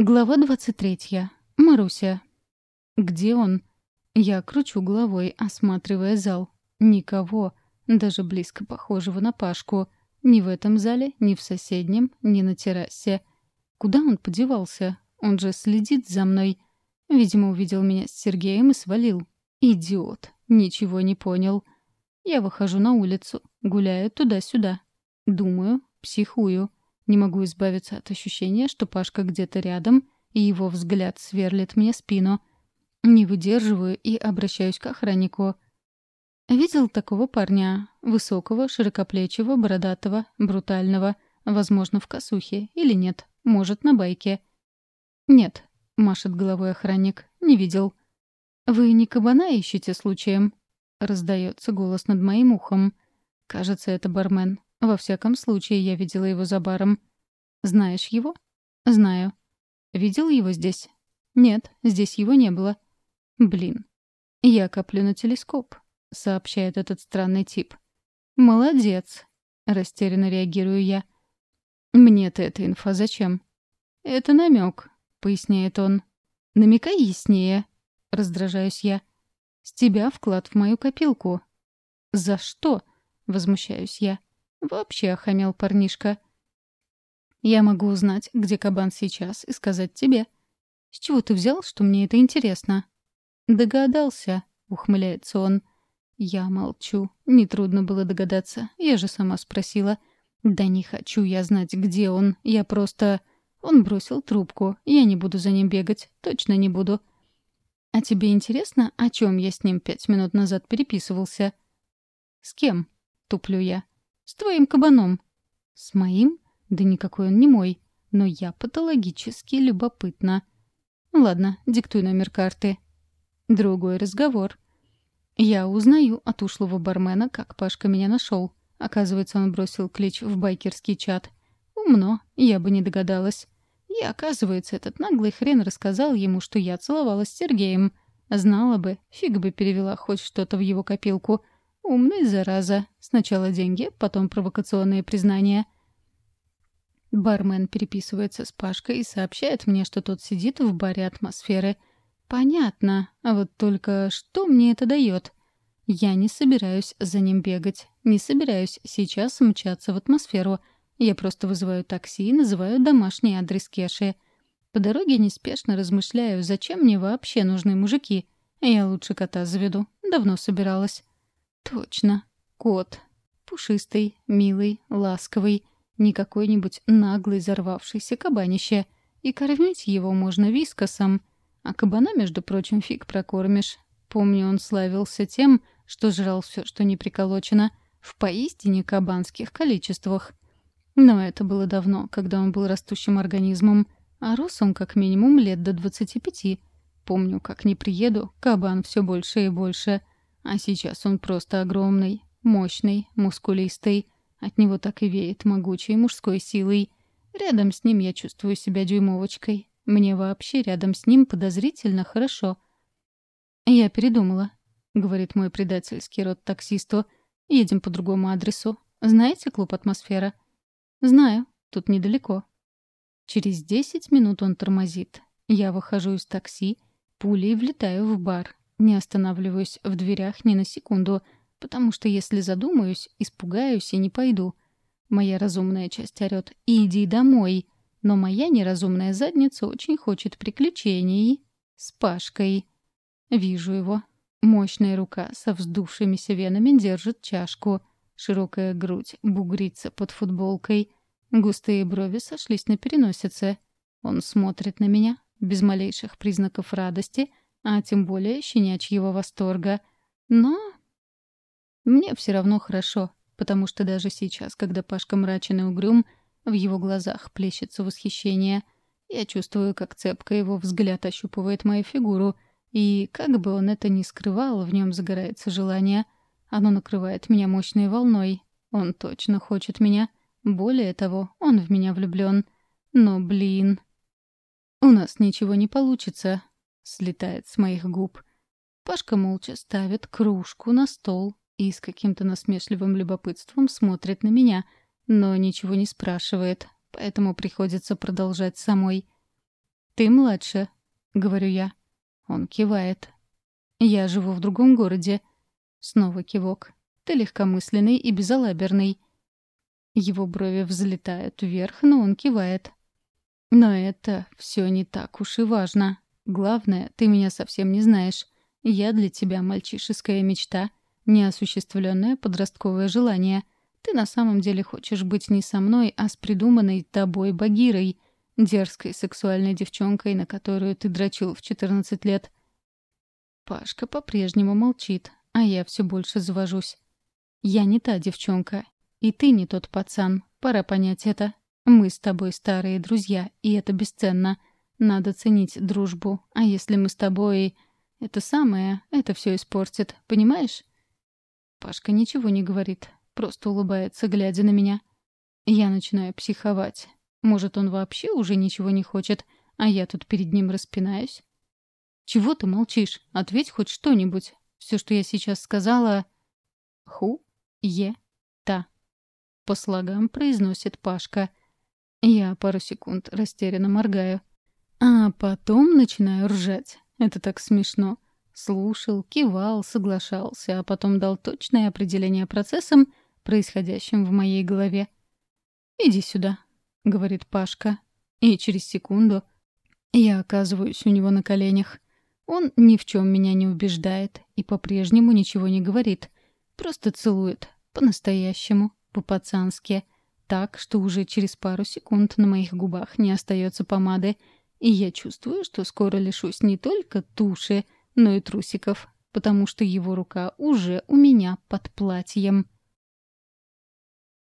Глава 23. Маруся. «Где он?» Я кручу головой, осматривая зал. Никого, даже близко похожего на Пашку. Ни в этом зале, ни в соседнем, ни на террасе. Куда он подевался? Он же следит за мной. Видимо, увидел меня с Сергеем и свалил. Идиот. Ничего не понял. Я выхожу на улицу, гуляю туда-сюда. Думаю, психую. Не могу избавиться от ощущения, что Пашка где-то рядом, и его взгляд сверлит мне спину. Не выдерживаю и обращаюсь к охраннику. Видел такого парня. Высокого, широкоплечего, бородатого, брутального. Возможно, в косухе. Или нет. Может, на байке. «Нет», — машет головой охранник. «Не видел». «Вы не кабана ищете случаем?» — раздается голос над моим ухом. Кажется, это бармен. Во всяком случае, я видела его за баром. «Знаешь его?» «Знаю». «Видел его здесь?» «Нет, здесь его не было». «Блин». «Я коплю на телескоп», — сообщает этот странный тип. «Молодец», — растерянно реагирую я. «Мне-то эта инфа зачем?» «Это намек», — поясняет он. «Намекай яснее», — раздражаюсь я. «С тебя вклад в мою копилку». «За что?» — возмущаюсь я. «Вообще охамел парнишка». Я могу узнать, где кабан сейчас, и сказать тебе. С чего ты взял, что мне это интересно? Догадался, ухмыляется он. Я молчу. Нетрудно было догадаться. Я же сама спросила. Да не хочу я знать, где он. Я просто... Он бросил трубку. Я не буду за ним бегать. Точно не буду. А тебе интересно, о чем я с ним пять минут назад переписывался? С кем? Туплю я. С твоим кабаном. С моим? Да никакой он не мой. Но я патологически любопытна. Ладно, диктуй номер карты. Другой разговор. Я узнаю от ушлого бармена, как Пашка меня нашел. Оказывается, он бросил клич в байкерский чат. Умно, я бы не догадалась. И, оказывается, этот наглый хрен рассказал ему, что я целовалась с Сергеем. Знала бы, фиг бы перевела хоть что-то в его копилку — Умный, зараза. Сначала деньги, потом провокационные признания. Бармен переписывается с Пашкой и сообщает мне, что тот сидит в баре атмосферы. Понятно. А вот только что мне это дает? Я не собираюсь за ним бегать. Не собираюсь сейчас мчаться в атмосферу. Я просто вызываю такси и называю домашний адрес Кеши. По дороге неспешно размышляю, зачем мне вообще нужны мужики. Я лучше кота заведу. Давно собиралась. Точно. Кот. Пушистый, милый, ласковый. не какой-нибудь наглый взорвавшийся кабанище. И кормить его можно вискосом. А кабана, между прочим, фиг прокормишь. Помню, он славился тем, что жрал все, что не приколочено, в поистине кабанских количествах. Но это было давно, когда он был растущим организмом, а рос он как минимум лет до двадцати пяти. Помню, как не приеду, кабан все больше и больше. А сейчас он просто огромный, мощный, мускулистый. От него так и веет могучей мужской силой. Рядом с ним я чувствую себя дюймовочкой. Мне вообще рядом с ним подозрительно хорошо. «Я передумала», — говорит мой предательский род таксисту. «Едем по другому адресу. Знаете клуб «Атмосфера»?» «Знаю. Тут недалеко». Через десять минут он тормозит. Я выхожу из такси, пулей влетаю в бар. Не останавливаюсь в дверях ни на секунду — потому что если задумаюсь, испугаюсь и не пойду. Моя разумная часть орёт «Иди домой!» Но моя неразумная задница очень хочет приключений. С Пашкой. Вижу его. Мощная рука со вздувшимися венами держит чашку. Широкая грудь бугрится под футболкой. Густые брови сошлись на переносице. Он смотрит на меня, без малейших признаков радости, а тем более щенячьего восторга. Но мне все равно хорошо, потому что даже сейчас, когда Пашка мрачен и угрюм, в его глазах плещется восхищение. Я чувствую, как цепко его взгляд ощупывает мою фигуру, и, как бы он это ни скрывал, в нем загорается желание. Оно накрывает меня мощной волной. Он точно хочет меня. Более того, он в меня влюблен. Но, блин... У нас ничего не получится, слетает с моих губ. Пашка молча ставит кружку на стол и с каким-то насмешливым любопытством смотрит на меня, но ничего не спрашивает, поэтому приходится продолжать самой. «Ты младше», — говорю я. Он кивает. «Я живу в другом городе». Снова кивок. «Ты легкомысленный и безалаберный». Его брови взлетают вверх, но он кивает. «Но это все не так неосуществленное подростковое желание. Ты на самом деле хочешь быть не со мной, а с придуманной тобой Багирой, дерзкой сексуальной девчонкой, на которую ты дрочил в 14 лет. Пашка по-прежнему молчит, а я все больше завожусь. Я не та девчонка, и ты не тот пацан, пора понять это. Мы с тобой старые друзья, и это бесценно. Надо ценить дружбу, а если мы с тобой... Это самое, это все испортит, понимаешь? Пашка ничего не говорит, просто улыбается, глядя на меня. Я начинаю психовать. Может, он вообще уже ничего не хочет, а я тут перед ним распинаюсь? Чего ты молчишь? Ответь хоть что-нибудь. Все, что я сейчас сказала... Ху, е, та. По слогам произносит Пашка. Я пару секунд растерянно моргаю. А потом начинаю ржать. слушал, кивал, соглашался, а потом дал точное определение процессам, происходящим в моей голове. «Иди сюда», — говорит Пашка. И через секунду я оказываюсь у него на коленях. Он ни в чем меня не убеждает и по-прежнему ничего не говорит. Просто целует. По-настоящему, по-пацански. Так, что уже через пару секунд на моих губах не остается помады. И я чувствую, что скоро лишусь не только туши — но и трусиков, потому что его рука уже у меня под платьем.